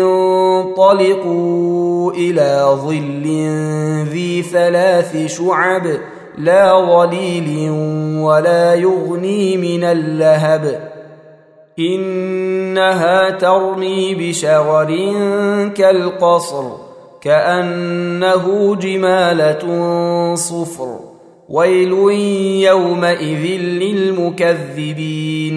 انطلقوا إلى ظل ذي ثلاث شعب لا ظليل ولا يغني من اللهب. إنها ترمي بشرر كالقصر كأنه جمالة صفر. ويل يومئذ للمكذبين.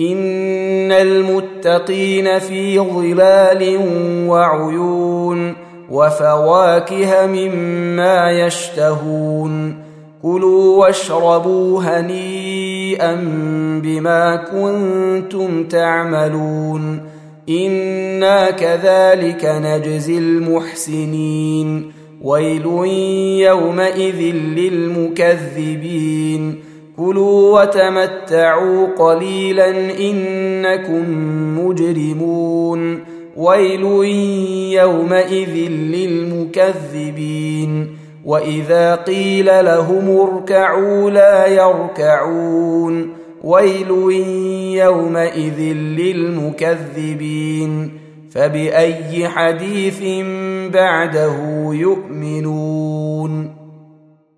إن المتقين في ظلال وعيون وفواكه مما يشتهون كلوا واشربوا هنيئا بما كنتم تعملون إنا كذلك نجزي المحسنين ويل يومئذ للمكذبين كلوا وتمتعوا قليلا انكم مجرمون ويل يومئذ للمكذبين واذا قيل لهم اركعوا لا يركعون ويل يومئذ للمكذبين فباي حديث بعده يؤمنون